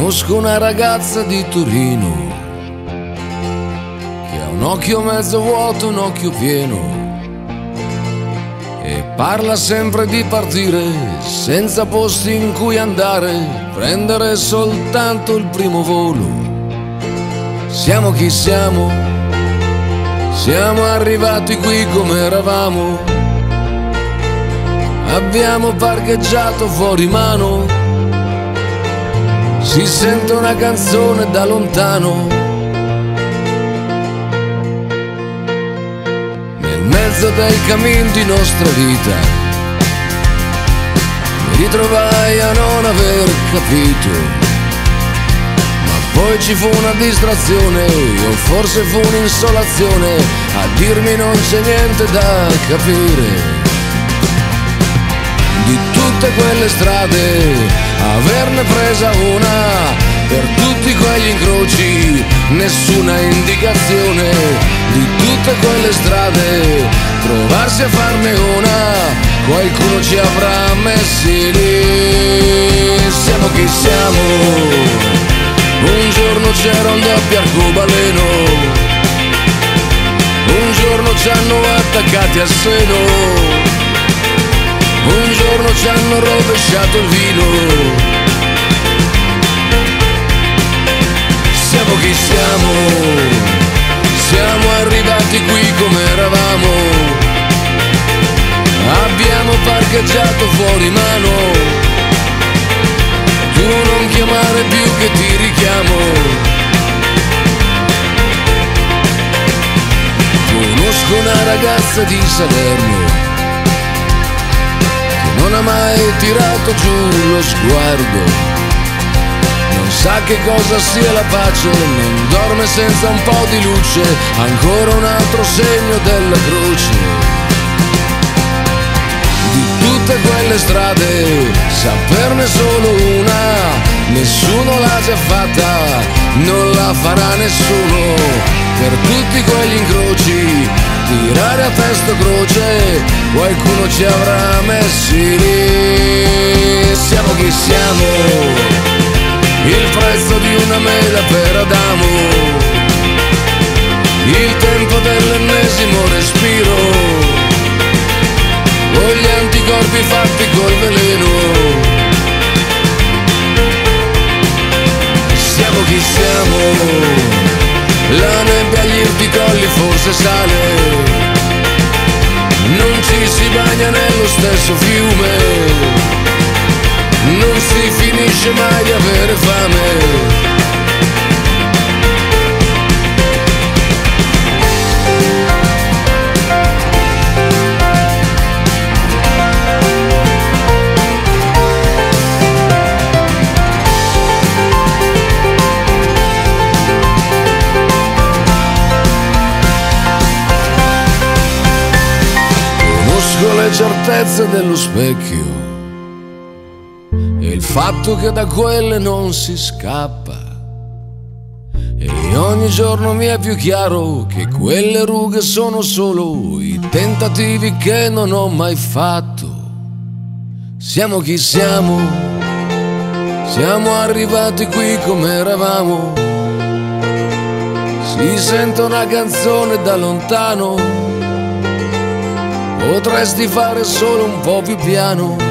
Conosco una ragazza di Torino che ha un occhio mezzo vuoto, un occhio pieno. E parla sempre di partire senza posti in cui andare, prendere soltanto il primo volo. Siamo chi siamo, siamo arrivati qui come eravamo. Abbiamo parcheggiato fuori mano si sente una canzone da lontano. Nel mezzo del cammin di nostra vita mi ritrovai a non aver capito. Ma poi ci fu una distrazione, o forse fu un'insolazione, a dirmi non c'è niente da capire tutte quelle strade averne presa una per tutti quegli incroci, nessuna indicazione di tutte quelle strade, provarsi a farne una, qualcuno ci avrà messi lì, siamo chi siamo, un giorno c'era un doppio arcobaleno, un giorno ci hanno attaccati al seno un giorno ci hanno rovesciato il vino. Siamo chi siamo, siamo arrivati qui come eravamo. Abbiamo parcheggiato fuori mano. Tu non chiamare più che ti richiamo. Conosco una ragazza di Salerno non ha mai tirato giù lo sguardo. Non sa che cosa sia la pace, non dorme senza un po' di luce, ancora un altro segno della croce. Di tutte quelle strade, saperne solo una, nessuno l'ha già fatta, non la farà nessuno. Per tutti quegli incroci tirare a testa croce, qualcuno ci avrà messi lì. Siamo chi siamo, il prezzo di una mela per Adamo, il tempo dell'ennesimo respiro, o gli anticorpi fatti col veleno. Siamo chi siamo la nebbia agli irticolli forse sale bagna nello stesso fiume. Non si finisce mai di avere fame le certezze dello specchio e il fatto che da quelle non si scappa. E ogni giorno mi è più chiaro che quelle rughe sono solo i tentativi che non ho mai fatto. Siamo chi siamo, siamo arrivati qui come eravamo. Si sente una canzone da lontano Potresti fare solo un po' più piano